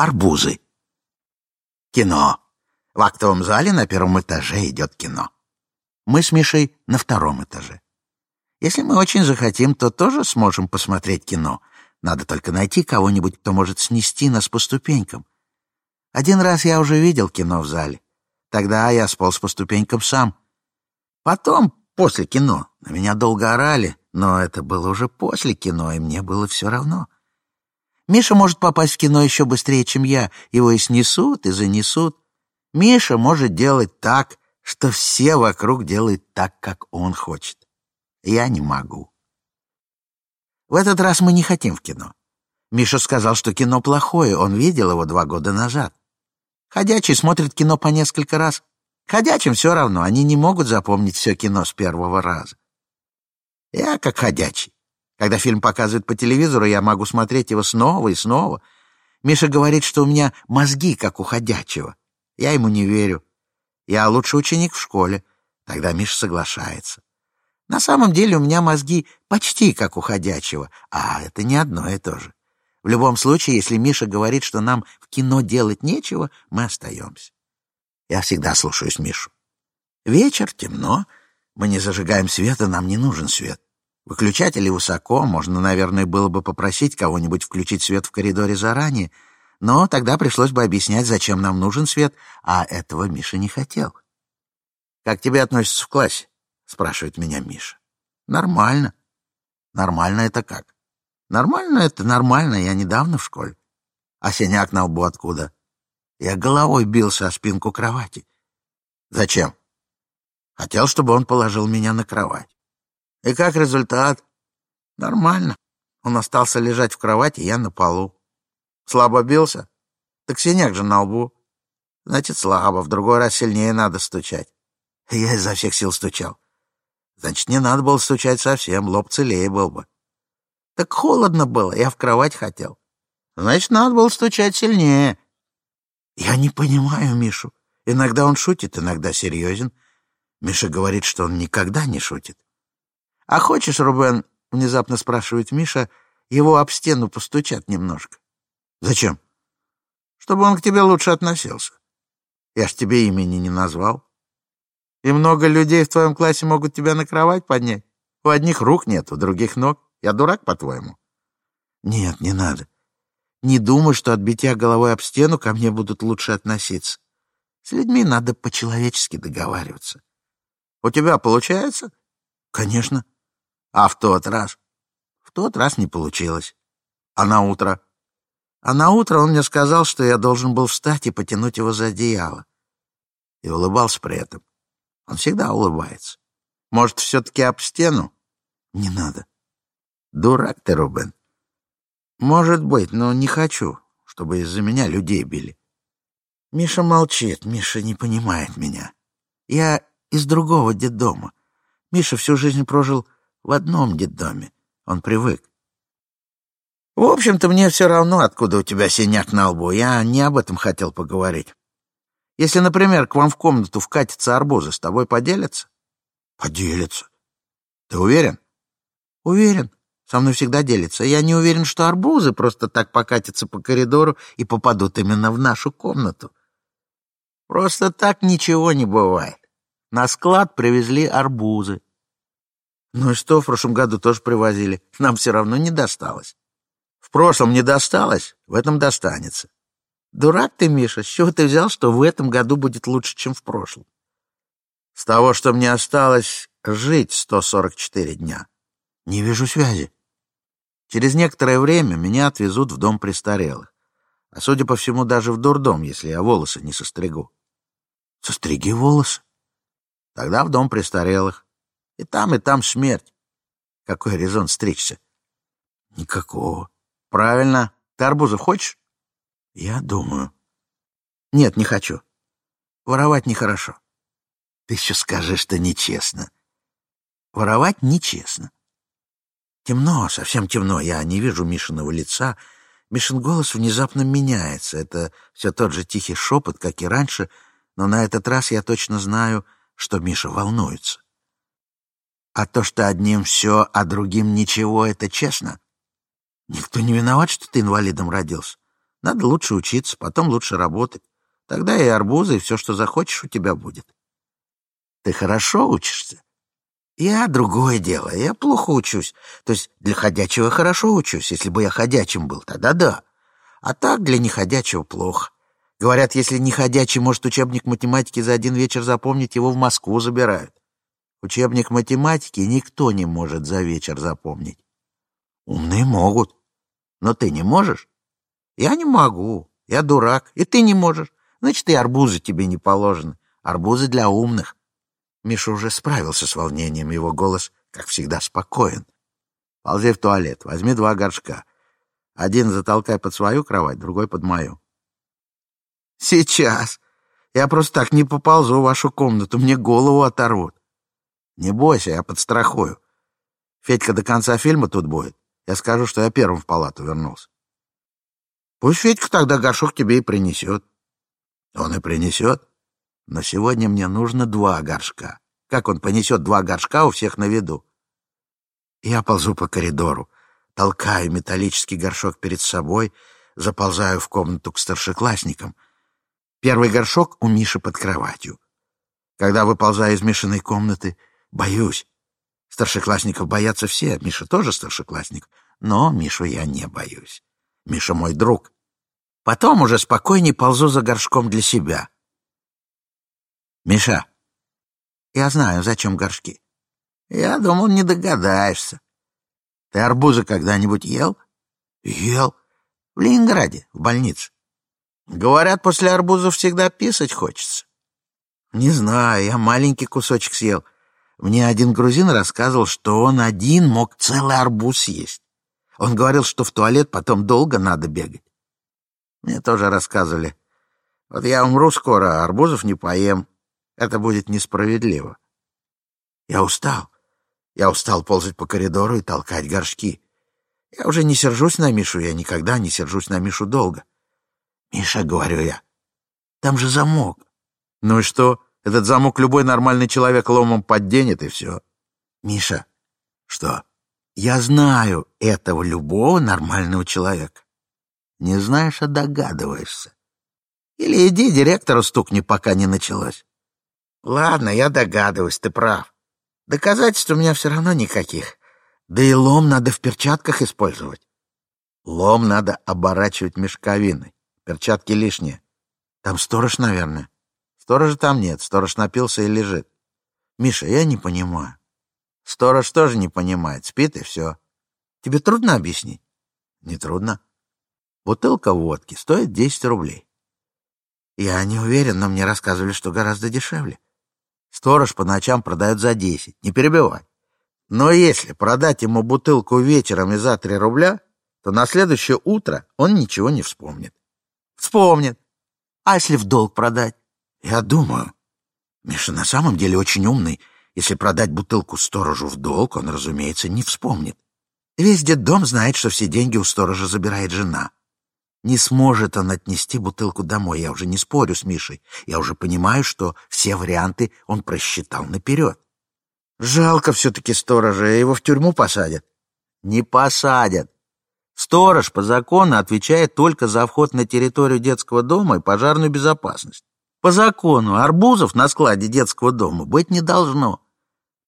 арбузы. Кино. В актовом зале на первом этаже идет кино. Мы с Мишей на втором этаже. Если мы очень захотим, то тоже сможем посмотреть кино. Надо только найти кого-нибудь, кто может снести нас по ступенькам. Один раз я уже видел кино в зале. Тогда я сполз по ступенькам сам. Потом, после кино, на меня долго орали, но это было уже после кино, и мне было все равно. Миша может попасть в кино еще быстрее, чем я. Его и снесут, и занесут. Миша может делать так, что все вокруг делают так, как он хочет. Я не могу. В этот раз мы не хотим в кино. Миша сказал, что кино плохое, он видел его два года назад. Ходячий смотрит кино по несколько раз. Ходячим все равно, они не могут запомнить все кино с первого раза. Я как ходячий. Когда фильм показывают по телевизору, я могу смотреть его снова и снова. Миша говорит, что у меня мозги, как у ходячего. Я ему не верю. Я лучший ученик в школе. Тогда Миша соглашается. На самом деле у меня мозги почти как у ходячего, а это не одно и то же. В любом случае, если Миша говорит, что нам в кино делать нечего, мы остаемся. Я всегда слушаюсь Мишу. Вечер, темно, мы не зажигаем света, нам не нужен свет. Выключатели высоко, можно, наверное, было бы попросить кого-нибудь включить свет в коридоре заранее, но тогда пришлось бы объяснять, зачем нам нужен свет, а этого Миша не хотел. «Как тебе относятся в классе?» — спрашивает меня Миша. «Нормально». «Нормально это как?» Нормально это, нормально, я недавно в школе. А синяк на лбу откуда? Я головой бился о спинку кровати. Зачем? Хотел, чтобы он положил меня на кровать. И как результат? Нормально. Он остался лежать в кровати, я на полу. Слабо бился? Так синяк же на лбу. Значит, слабо, в другой раз сильнее надо стучать. Я изо всех сил стучал. Значит, не надо было стучать совсем, лоб целее был бы. Так холодно было, я в кровать хотел. Значит, надо было стучать сильнее. Я не понимаю Мишу. Иногда он шутит, иногда серьезен. Миша говорит, что он никогда не шутит. «А хочешь, Рубен?» — внезапно спрашивает Миша. «Его об стену постучат немножко». «Зачем?» «Чтобы он к тебе лучше относился. Я ж тебе имени не назвал. И много людей в твоем классе могут тебя на кровать поднять. У одних рук нет, у других ног. Я дурак, по-твоему? Нет, не надо. Не думай, что от битья головой об стену ко мне будут лучше относиться. С людьми надо по-человечески договариваться. У тебя получается? Конечно. А в тот раз? В тот раз не получилось. А на утро? А на утро он мне сказал, что я должен был встать и потянуть его за одеяло. И улыбался при этом. Он всегда улыбается. Может, все-таки об стену? Не надо. Дурак ты, Рубен. Может быть, но не хочу, чтобы из-за меня людей били. Миша молчит, Миша не понимает меня. Я из другого детдома. Миша всю жизнь прожил в одном детдоме. Он привык. В общем-то, мне все равно, откуда у тебя синяк на лбу. Я не об этом хотел поговорить. Если, например, к вам в комнату вкатятся арбузы, с тобой поделятся? Поделятся. Ты уверен? Уверен. Со мной всегда делится. Я не уверен, что арбузы просто так покатятся по коридору и попадут именно в нашу комнату. Просто так ничего не бывает. На склад привезли арбузы. Ну и что, в прошлом году тоже привозили. Нам все равно не досталось. В прошлом не досталось, в этом достанется. Дурак ты, Миша, с чего ты взял, что в этом году будет лучше, чем в прошлом? С того, что мне осталось жить 144 дня. Не вижу связи. Через некоторое время меня отвезут в дом престарелых. А судя по всему, даже в дурдом, если я волосы не состригу. Состриги волосы. Тогда в дом престарелых. И там, и там смерть. Какой резон стричься? Никакого. Правильно. Ты арбузов хочешь? Я думаю. Нет, не хочу. Воровать нехорошо. Ты еще скажи, что нечестно. Воровать нечестно. Темно, совсем темно. Я не вижу Мишиного лица. Мишин голос внезапно меняется. Это все тот же тихий шепот, как и раньше, но на этот раз я точно знаю, что Миша волнуется. А то, что одним все, а другим ничего, это честно? Никто не виноват, что ты инвалидом родился. Надо лучше учиться, потом лучше работать. Тогда и арбузы, и все, что захочешь, у тебя будет. Ты хорошо учишься? Я другое дело. Я плохо учусь. То есть для ходячего хорошо учусь. Если бы я ходячим был, тогда да. А так для неходячего плохо. Говорят, если неходячий может учебник математики за один вечер запомнить, его в Москву забирают. Учебник математики никто не может за вечер запомнить. Умные могут. Но ты не можешь? Я не могу. Я дурак. И ты не можешь. Значит, и арбузы тебе не положены. Арбузы для умных. Миша уже справился с волнением. Его голос, как всегда, спокоен. Ползи в туалет. Возьми два горшка. Один затолкай под свою кровать, другой под мою. Сейчас. Я просто так не поползу в вашу комнату. Мне голову оторвут. Не бойся, я подстрахую. Федька до конца фильма тут будет. Я скажу, что я первым в палату вернулся. Пусть Федька тогда горшок тебе и принесет. Он и принесет. Но сегодня мне нужно два горшка. Как он понесет два горшка у всех на виду? Я ползу по коридору, толкаю металлический горшок перед собой, заползаю в комнату к старшеклассникам. Первый горшок у Миши под кроватью. Когда выползаю из Мишиной комнаты, Боюсь. Старшеклассников боятся все. Миша тоже старшеклассник. Но Мишу я не боюсь. Миша мой друг. Потом уже спокойней ползу за горшком для себя. Миша, я знаю, зачем горшки. Я думал, не догадаешься. Ты арбузы когда-нибудь ел? Ел. В Ленинграде, в больнице. Говорят, после арбузов всегда писать хочется. Не знаю, я маленький кусочек съел. Мне один грузин рассказывал, что он один мог целый арбуз съесть. Он говорил, что в туалет потом долго надо бегать. Мне тоже рассказывали. Вот я умру скоро, а арбузов не поем. Это будет несправедливо. Я устал. Я устал ползать по коридору и толкать горшки. Я уже не сержусь на Мишу, я никогда не сержусь на Мишу долго. «Миша», — говорю я, — «там же замок». «Ну и что?» Этот замок любой нормальный человек ломом подденет, и все. Миша, что? Я знаю этого любого нормального человека. Не знаешь, а догадываешься. Или иди директору стукни, пока не началось. Ладно, я догадываюсь, ты прав. Доказательств у меня все равно никаких. Да и лом надо в перчатках использовать. Лом надо оборачивать мешковиной. Перчатки лишние. Там сторож, наверное. Сторожа там нет, сторож напился и лежит. Миша, я не понимаю. Сторож тоже не понимает, спит и все. Тебе трудно объяснить? Не трудно. Бутылка водки стоит 10 рублей. Я не уверен, но мне рассказывали, что гораздо дешевле. Сторож по ночам продает за 10, не перебивай. Но если продать ему бутылку вечером и за 3 рубля, то на следующее утро он ничего не вспомнит. Вспомнит. А если в долг продать? Я думаю, Миша на самом деле очень умный. Если продать бутылку сторожу в долг, он, разумеется, не вспомнит. Весь детдом знает, что все деньги у сторожа забирает жена. Не сможет он отнести бутылку домой, я уже не спорю с Мишей. Я уже понимаю, что все варианты он просчитал наперед. Жалко все-таки сторожа, его в тюрьму посадят. Не посадят. Сторож по закону отвечает только за вход на территорию детского дома и пожарную безопасность. По закону арбузов на складе детского дома быть не должно.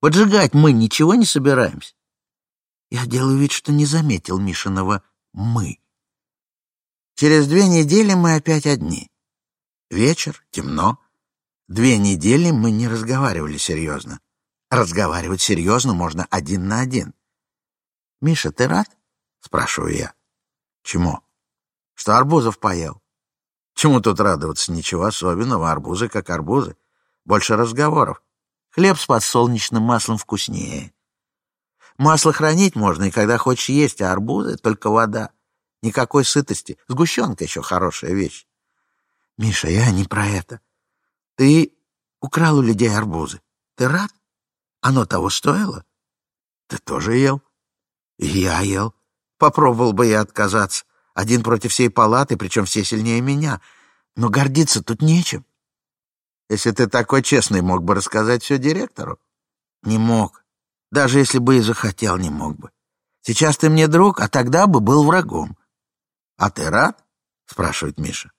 Поджигать мы ничего не собираемся. Я делаю вид, что не заметил Мишиного «мы». Через две недели мы опять одни. Вечер, темно. Две недели мы не разговаривали серьезно. Разговаривать серьезно можно один на один. «Миша, ты рад?» — спрашиваю я. «Чему?» «Что Арбузов поел. Чему тут радоваться? Ничего особенного. Арбузы как арбузы. Больше разговоров. Хлеб с подсолнечным маслом вкуснее. Масло хранить можно, и когда хочешь есть, а арбузы — только вода. Никакой сытости. Сгущенка еще хорошая вещь. Миша, я не про это. Ты украл у людей арбузы. Ты рад? Оно того стоило? Ты тоже ел? Я ел. Попробовал бы я отказаться. Один против всей палаты, причем все сильнее меня. Но гордиться тут нечем. Если ты такой честный, мог бы рассказать все директору? Не мог. Даже если бы и захотел, не мог бы. Сейчас ты мне друг, а тогда бы был врагом. А ты рад? спрашивает Миша.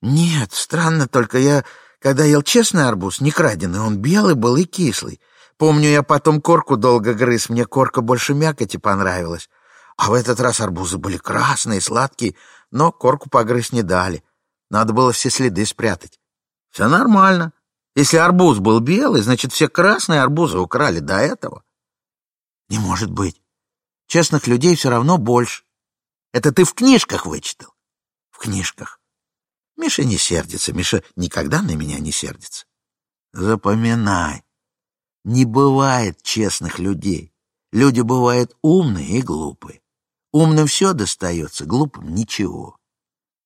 Нет, странно, только я, когда ел честный арбуз, не краденый, он белый был и кислый. Помню, я потом корку долго грыз, мне корка больше мякоти понравилась. А в этот раз арбузы были красные, сладкие, но корку погрызть не дали. Надо было все следы спрятать. Все нормально. Если арбуз был белый, значит, все красные арбузы украли до этого. Не может быть. Честных людей все равно больше. Это ты в книжках вычитал? В книжках. Миша не сердится. Миша никогда на меня не сердится. Запоминай. Не бывает честных людей. Люди бывают умные и глупые. Умным все достается, глупым ничего.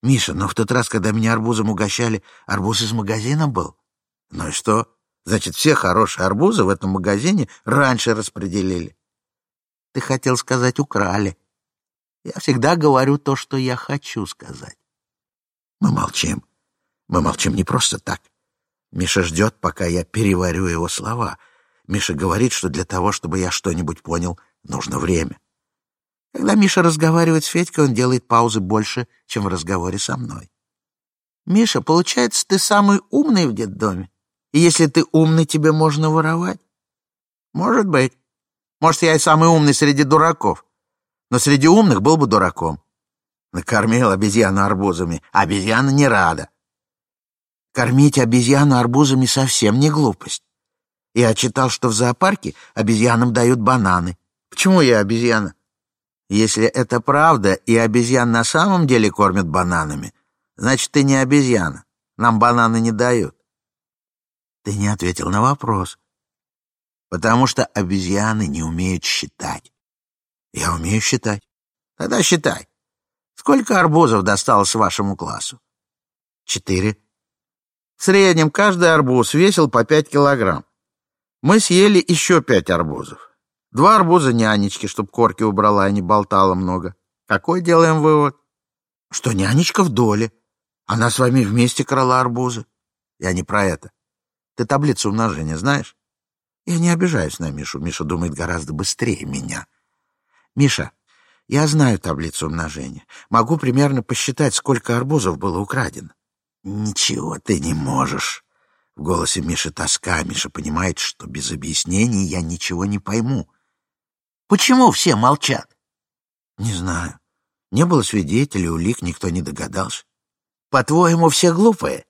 Миша, но в тот раз, когда меня арбузом угощали, арбуз из магазина был. Ну и что? Значит, все хорошие арбузы в этом магазине раньше распределили. Ты хотел сказать «украли». Я всегда говорю то, что я хочу сказать. Мы молчим. Мы молчим не просто так. Миша ждет, пока я переварю его слова. Миша говорит, что для того, чтобы я что-нибудь понял, нужно время. Когда Миша разговаривает с Федькой, он делает паузы больше, чем в разговоре со мной. «Миша, получается, ты самый умный в детдоме? И если ты умный, тебе можно воровать?» «Может быть. Может, я и самый умный среди дураков. Но среди умных был бы дураком. Накормил обезьяну арбузами, обезьяна не рада. Кормить обезьяну арбузами совсем не глупость. Я читал, что в зоопарке обезьянам дают бананы. Почему я обезьяна? Если это правда, и обезьян на самом деле кормят бананами, значит, ты не обезьяна. Нам бананы не дают. Ты не ответил на вопрос. Потому что обезьяны не умеют считать. Я умею считать. Тогда считай. Сколько арбузов досталось вашему классу? Четыре. В среднем каждый арбуз весил по пять килограмм. Мы съели еще пять арбузов. Два арбуза нянечки, чтоб корки убрала и не болтала много. Какой делаем вывод? Что нянечка в доле. Она с вами вместе крала арбузы. Я не про это. Ты таблицу умножения знаешь? Я не обижаюсь на Мишу. Миша думает гораздо быстрее меня. Миша, я знаю таблицу умножения. Могу примерно посчитать, сколько арбузов было украдено. Ничего ты не можешь. В голосе Миши тоска. Миша понимает, что без объяснений я ничего не пойму. Почему все молчат? Не знаю. Не было свидетелей, улик, никто не догадался. По-твоему, все глупые?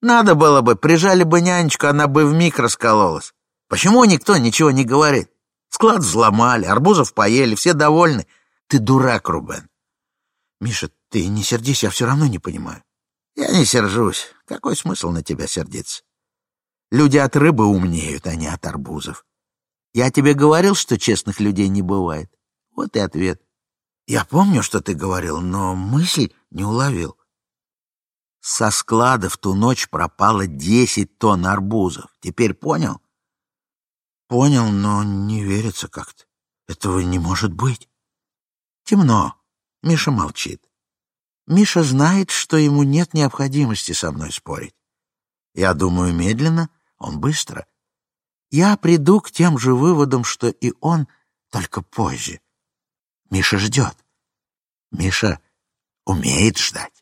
Надо было бы, прижали бы нянечку, она бы вмиг раскололась. Почему никто ничего не говорит? Склад взломали, арбузов поели, все довольны. Ты дурак, Рубен. Миша, ты не сердись, я все равно не понимаю. Я не сержусь. Какой смысл на тебя сердиться? Люди от рыбы умнеют, а не от арбузов. Я тебе говорил, что честных людей не бывает. Вот и ответ. Я помню, что ты говорил, но мысль не уловил. Со склада в ту ночь пропало десять тонн арбузов. Теперь понял? Понял, но не верится как-то. Этого не может быть. Темно. Миша молчит. Миша знает, что ему нет необходимости со мной спорить. Я думаю медленно, он быстро. Я приду к тем же выводам, что и он, только позже. Миша ждет. Миша умеет ждать.